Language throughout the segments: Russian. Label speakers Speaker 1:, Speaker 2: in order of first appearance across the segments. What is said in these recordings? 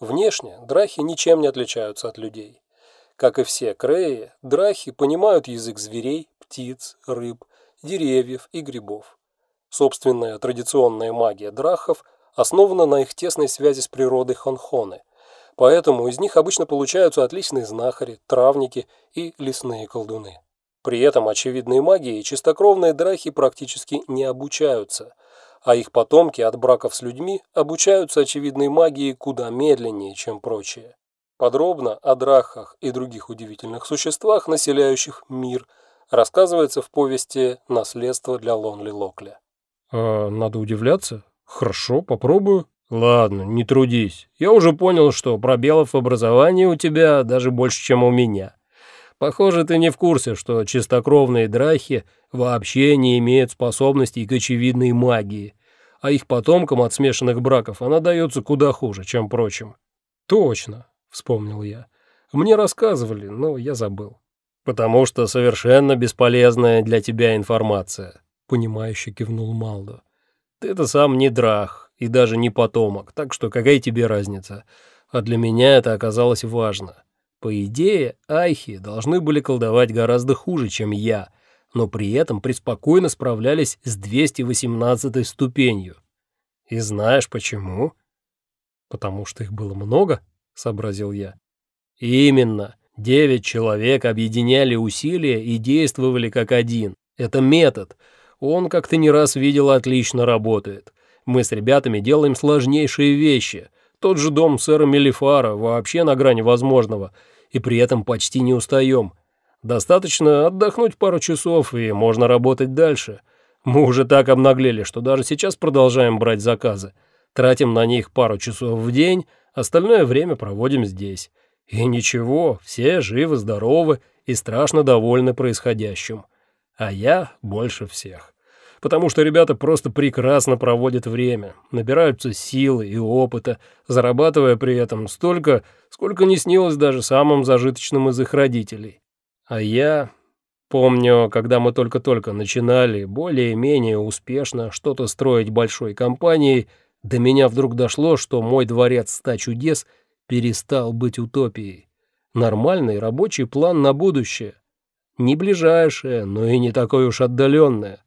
Speaker 1: Внешне драхи ничем не отличаются от людей. Как и все креи, драхи понимают язык зверей, птиц, рыб, деревьев и грибов. Собственная традиционная магия драхов основана на их тесной связи с природой хонхоны, поэтому из них обычно получаются отличные знахари, травники и лесные колдуны. При этом очевидной магии чистокровные драхи практически не обучаются, а их потомки от браков с людьми обучаются очевидной магии куда медленнее, чем прочие. Подробно о драхах и других удивительных существах, населяющих мир, рассказывается в повести «Наследство для Лонли Локля».
Speaker 2: А надо удивляться? Хорошо, попробую. Ладно, не трудись. Я уже понял, что пробелов в образовании у тебя даже больше, чем у меня. Похоже, ты не в курсе, что чистокровные драхи вообще не имеют способностей к очевидной магии, а их потомкам от смешанных браков она дается куда хуже, чем прочим.
Speaker 1: Точно, вспомнил я. Мне рассказывали, но я забыл.
Speaker 2: Потому что совершенно бесполезная для тебя информация, понимающе кивнул Малдо. Ты-то сам не драх и даже не потомок, так что какая тебе разница? А для меня это оказалось важно. По идее, айхи должны были колдовать гораздо хуже, чем я, но при этом преспокойно справлялись с 218 ступенью. И знаешь почему?
Speaker 1: Потому что их было много, — сообразил я.
Speaker 2: «Именно. Девять человек объединяли усилия и действовали как один. Это метод. Он, как ты не раз видел, отлично работает. Мы с ребятами делаем сложнейшие вещи. Тот же дом сэра Мелифара вообще на грани возможного, и при этом почти не устаем. Достаточно отдохнуть пару часов, и можно работать дальше. Мы уже так обнаглели, что даже сейчас продолжаем брать заказы. Тратим на них пару часов в день, Остальное время проводим здесь. И ничего, все живы-здоровы и страшно довольны происходящим. А я больше всех. Потому что ребята просто прекрасно проводят время, набираются силы и опыта, зарабатывая при этом столько, сколько не снилось даже самым зажиточным из их родителей. А я... Помню, когда мы только-только начинали более-менее успешно что-то строить большой компанией, до меня вдруг дошло, что мой дворец ста чудес перестал быть утопией. Нормальный рабочий план на будущее. Не ближайшее, но и не такое уж отдаленное.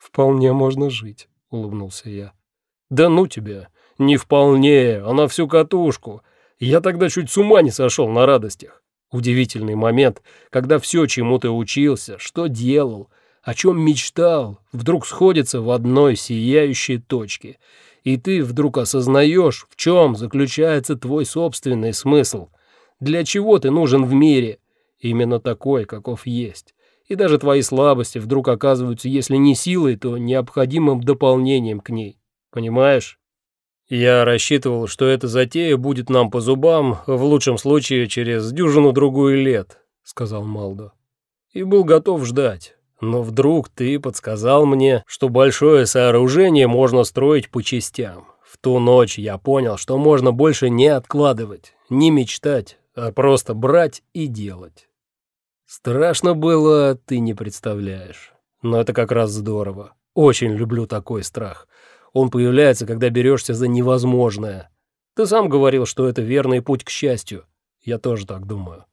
Speaker 1: «Вполне можно жить», — улыбнулся я.
Speaker 2: «Да ну тебя! Не вполне, а на всю катушку. Я тогда чуть с ума не сошел на радостях. Удивительный момент, когда все, чему ты учился, что делал, о чем мечтал, вдруг сходится в одной сияющей точке — и ты вдруг осознаешь, в чем заключается твой собственный смысл, для чего ты нужен в мире, именно такой, каков есть. И даже твои слабости вдруг оказываются, если не силой, то необходимым дополнением к ней. Понимаешь? Я рассчитывал, что эта затея будет нам по зубам, в лучшем случае через дюжину-другую лет, сказал Малдо. И был готов ждать. Но вдруг ты подсказал мне, что большое сооружение можно строить по частям. В ту ночь я понял, что можно больше не откладывать, не мечтать, а просто брать и делать. Страшно было, ты не представляешь. Но это как раз здорово. Очень люблю такой страх. Он появляется, когда берешься за невозможное. Ты сам говорил, что это верный путь к счастью. Я тоже так думаю.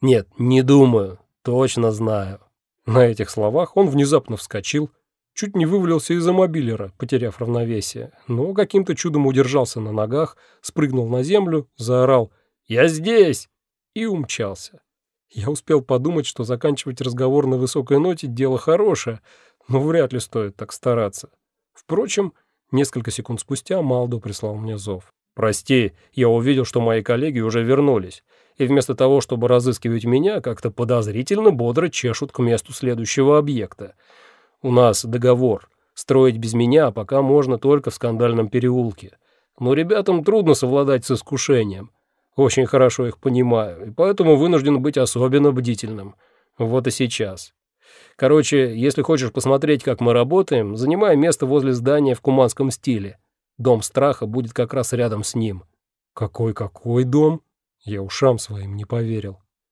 Speaker 2: Нет, не думаю, точно знаю.
Speaker 1: На этих словах он внезапно вскочил, чуть не вывалился из-за мобилера, потеряв равновесие, но каким-то чудом удержался на ногах, спрыгнул на землю, заорал «Я здесь!» и умчался. Я успел подумать, что заканчивать разговор на высокой ноте – дело хорошее, но вряд ли стоит так стараться. Впрочем, несколько секунд спустя Малдо прислал мне зов.
Speaker 2: «Прости, я увидел, что мои коллеги уже вернулись и вместо того, чтобы разыскивать меня, как-то подозрительно бодро чешут к месту следующего объекта. У нас договор. Строить без меня пока можно только в скандальном переулке. Но ребятам трудно совладать с искушением. Очень хорошо их понимаю, и поэтому вынужден быть особенно бдительным. Вот и сейчас. Короче, если хочешь посмотреть, как мы работаем, занимай место возле здания в куманском стиле. Дом страха будет как раз рядом с ним.
Speaker 1: Какой-какой дом? Я ушам своим не поверил.